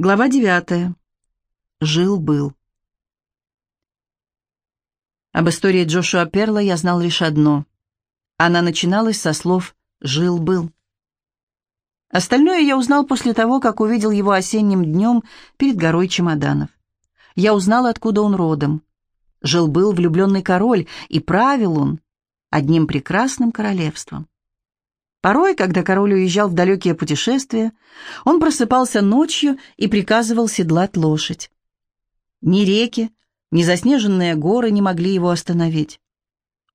Глава девятая. Жил-был. Об истории Джошуа Перла я знал лишь одно. Она начиналась со слов «жил-был». Остальное я узнал после того, как увидел его осенним днем перед горой чемоданов. Я узнал, откуда он родом. Жил-был влюбленный король, и правил он одним прекрасным королевством. Порой, когда король уезжал в далекие путешествия, он просыпался ночью и приказывал седлать лошадь. Ни реки, ни заснеженные горы не могли его остановить.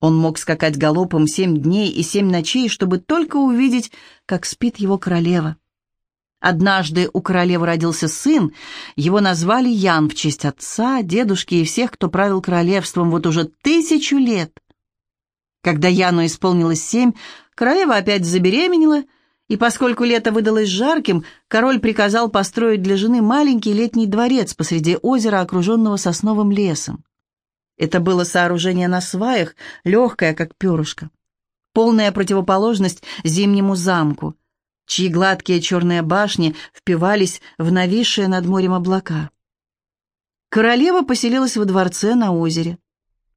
Он мог скакать галопом семь дней и семь ночей, чтобы только увидеть, как спит его королева. Однажды у королевы родился сын, его назвали Ян в честь отца, дедушки и всех, кто правил королевством вот уже тысячу лет. Когда Яну исполнилось семь, королева опять забеременела, и поскольку лето выдалось жарким, король приказал построить для жены маленький летний дворец посреди озера, окруженного сосновым лесом. Это было сооружение на сваях, легкое, как перышко. Полная противоположность зимнему замку, чьи гладкие черные башни впивались в нависшие над морем облака. Королева поселилась во дворце на озере.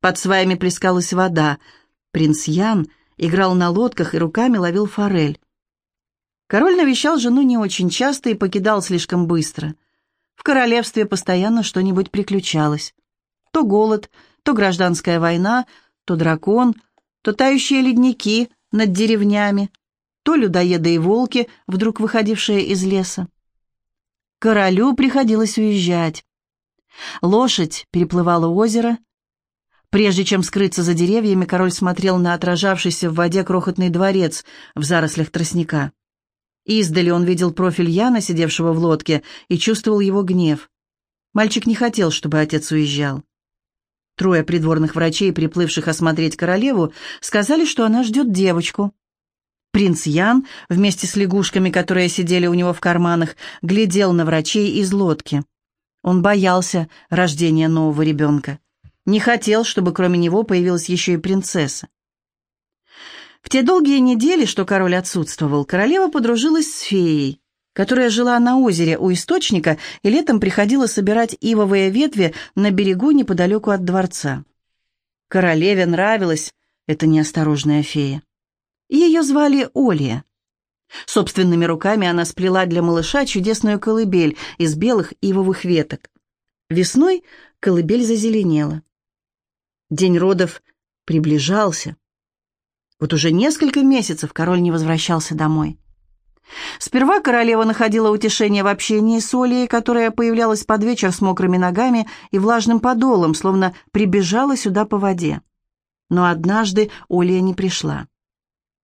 Под сваями плескалась вода — Принц Ян играл на лодках и руками ловил форель. Король навещал жену не очень часто и покидал слишком быстро. В королевстве постоянно что-нибудь приключалось. То голод, то гражданская война, то дракон, то тающие ледники над деревнями, то людоеды и волки, вдруг выходившие из леса. Королю приходилось уезжать. Лошадь переплывала озеро, Прежде чем скрыться за деревьями, король смотрел на отражавшийся в воде крохотный дворец в зарослях тростника. Издали он видел профиль Яна, сидевшего в лодке, и чувствовал его гнев. Мальчик не хотел, чтобы отец уезжал. Трое придворных врачей, приплывших осмотреть королеву, сказали, что она ждет девочку. Принц Ян, вместе с лягушками, которые сидели у него в карманах, глядел на врачей из лодки. Он боялся рождения нового ребенка. Не хотел, чтобы кроме него появилась еще и принцесса. В те долгие недели, что король отсутствовал, королева подружилась с феей, которая жила на озере у источника и летом приходила собирать ивовые ветви на берегу неподалеку от дворца. Королеве нравилась эта неосторожная фея. Ее звали Олия. Собственными руками она сплела для малыша чудесную колыбель из белых ивовых веток. Весной колыбель зазеленела. День родов приближался. Вот уже несколько месяцев король не возвращался домой. Сперва королева находила утешение в общении с Олией, которая появлялась под вечер с мокрыми ногами и влажным подолом, словно прибежала сюда по воде. Но однажды Олия не пришла.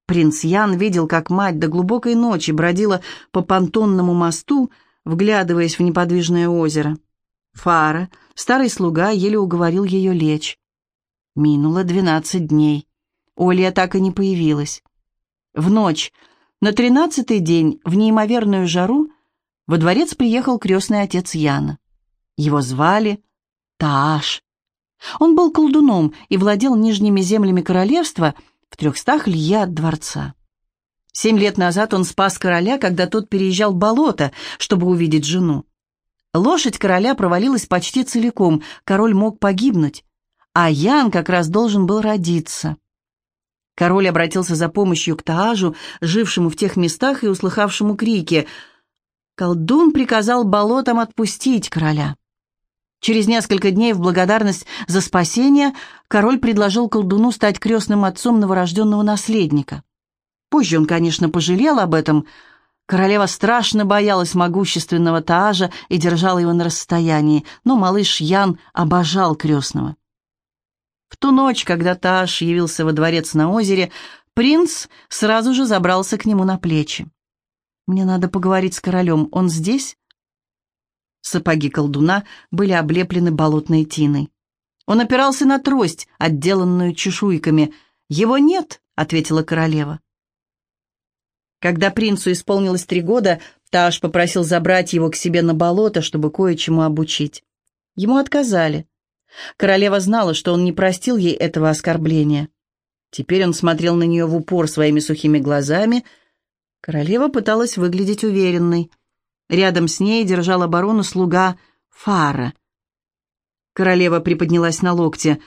Принц Ян видел, как мать до глубокой ночи бродила по понтонному мосту, вглядываясь в неподвижное озеро. Фара, старый слуга, еле уговорил ее лечь. Минуло двенадцать дней. Оля так и не появилась. В ночь, на тринадцатый день, в неимоверную жару, во дворец приехал крестный отец Яна. Его звали Тааш. Он был колдуном и владел нижними землями королевства в трехстах лье от дворца. Семь лет назад он спас короля, когда тот переезжал болото, чтобы увидеть жену. Лошадь короля провалилась почти целиком, король мог погибнуть а Ян как раз должен был родиться. Король обратился за помощью к Таажу, жившему в тех местах и услыхавшему крики. Колдун приказал болотам отпустить короля. Через несколько дней в благодарность за спасение король предложил колдуну стать крестным отцом новорожденного наследника. Позже он, конечно, пожалел об этом. Королева страшно боялась могущественного Таажа и держала его на расстоянии, но малыш Ян обожал крестного. В ту ночь, когда Таш явился во дворец на озере, принц сразу же забрался к нему на плечи. «Мне надо поговорить с королем. Он здесь?» Сапоги колдуна были облеплены болотной тиной. Он опирался на трость, отделанную чешуйками. «Его нет», — ответила королева. Когда принцу исполнилось три года, Таш попросил забрать его к себе на болото, чтобы кое-чему обучить. Ему отказали. Королева знала, что он не простил ей этого оскорбления. Теперь он смотрел на нее в упор своими сухими глазами. Королева пыталась выглядеть уверенной. Рядом с ней держал оборону слуга Фара. Королева приподнялась на локте.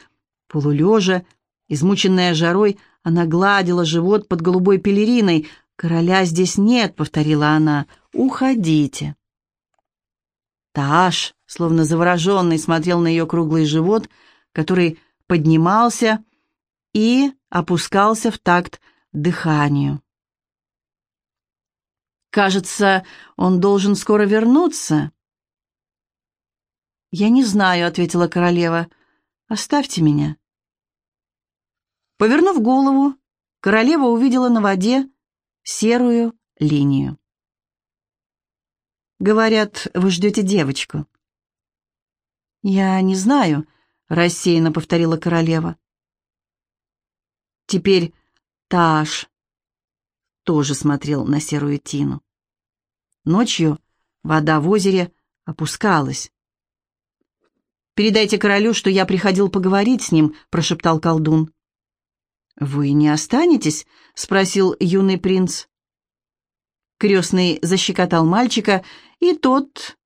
Полулежа, измученная жарой, она гладила живот под голубой пелериной. «Короля здесь нет», — повторила она. «Уходите». Тааш, словно завороженный, смотрел на ее круглый живот, который поднимался и опускался в такт дыханию. «Кажется, он должен скоро вернуться». «Я не знаю», — ответила королева. «Оставьте меня». Повернув голову, королева увидела на воде серую линию. «Говорят, вы ждете девочку». «Я не знаю», — рассеянно повторила королева. Теперь Таш тоже смотрел на серую тину. Ночью вода в озере опускалась. «Передайте королю, что я приходил поговорить с ним», — прошептал колдун. «Вы не останетесь?» — спросил юный принц. Крестный защекотал мальчика, и тот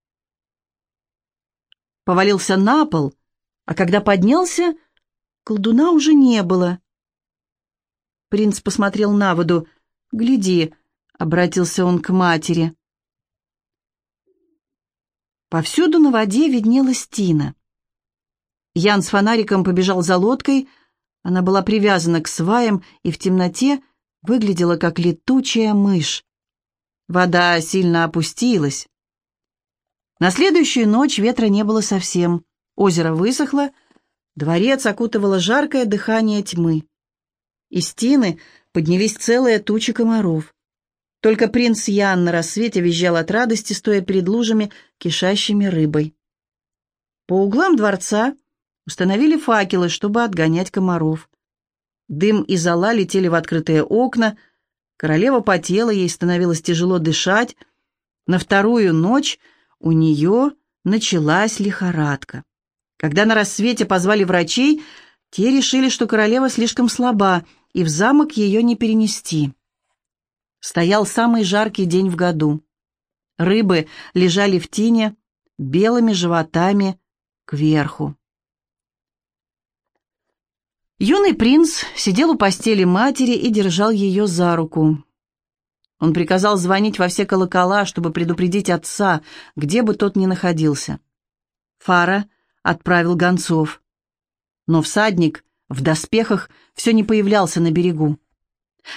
повалился на пол, а когда поднялся, колдуна уже не было. Принц посмотрел на воду. «Гляди», — обратился он к матери. Повсюду на воде виднелась Тина. Ян с фонариком побежал за лодкой. Она была привязана к сваям и в темноте выглядела как летучая мышь. Вода сильно опустилась. На следующую ночь ветра не было совсем. Озеро высохло, дворец окутывало жаркое дыхание тьмы. Из стены поднялись целые тучи комаров. Только принц Ян на рассвете визжал от радости, стоя перед лужами, кишащими рыбой. По углам дворца установили факелы, чтобы отгонять комаров. Дым и зола летели в открытые окна, королева потела, ей становилось тяжело дышать. На вторую ночь у нее началась лихорадка. Когда на рассвете позвали врачей, те решили, что королева слишком слаба, и в замок ее не перенести. Стоял самый жаркий день в году. Рыбы лежали в тине белыми животами кверху. Юный принц сидел у постели матери и держал ее за руку. Он приказал звонить во все колокола, чтобы предупредить отца, где бы тот ни находился. Фара отправил гонцов. Но всадник в доспехах все не появлялся на берегу.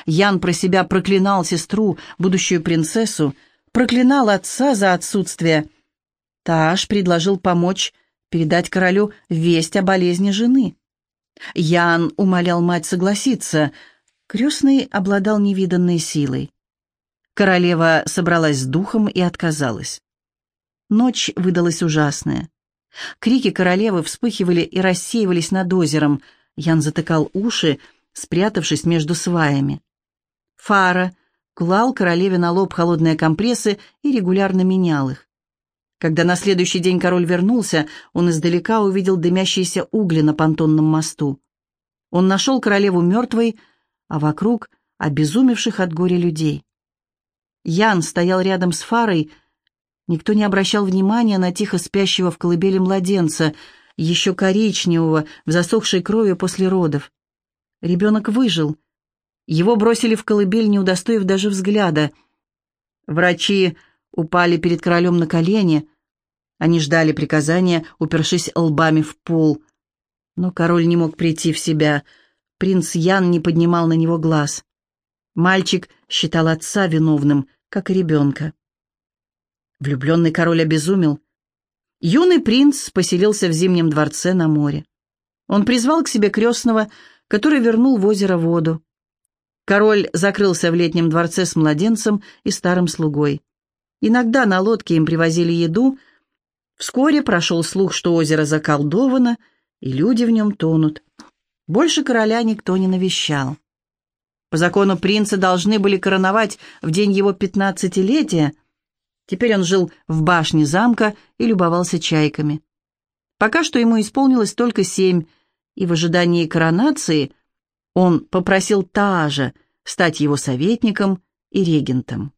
Ян про себя проклинал сестру, будущую принцессу, проклинал отца за отсутствие. Таш предложил помочь передать королю весть о болезни жены. Ян умолял мать согласиться. Крестный обладал невиданной силой. Королева собралась с духом и отказалась. Ночь выдалась ужасная. Крики королевы вспыхивали и рассеивались над озером — Ян затыкал уши, спрятавшись между сваями. Фара клал королеве на лоб холодные компрессы и регулярно менял их. Когда на следующий день король вернулся, он издалека увидел дымящиеся угли на понтонном мосту. Он нашел королеву мертвой, а вокруг — обезумевших от горя людей. Ян стоял рядом с Фарой. Никто не обращал внимания на тихо спящего в колыбели младенца — еще коричневого, в засохшей крови после родов. Ребенок выжил. Его бросили в колыбель, не удостоив даже взгляда. Врачи упали перед королем на колени. Они ждали приказания, упершись лбами в пол. Но король не мог прийти в себя. Принц Ян не поднимал на него глаз. Мальчик считал отца виновным, как и ребенка. Влюбленный король обезумел. Юный принц поселился в Зимнем дворце на море. Он призвал к себе крестного, который вернул в озеро воду. Король закрылся в летнем дворце с младенцем и старым слугой. Иногда на лодке им привозили еду. Вскоре прошел слух, что озеро заколдовано, и люди в нем тонут. Больше короля никто не навещал. По закону принца должны были короновать в день его пятнадцатилетия, Теперь он жил в башне замка и любовался чайками. Пока что ему исполнилось только семь, и в ожидании коронации он попросил Таажа стать его советником и регентом.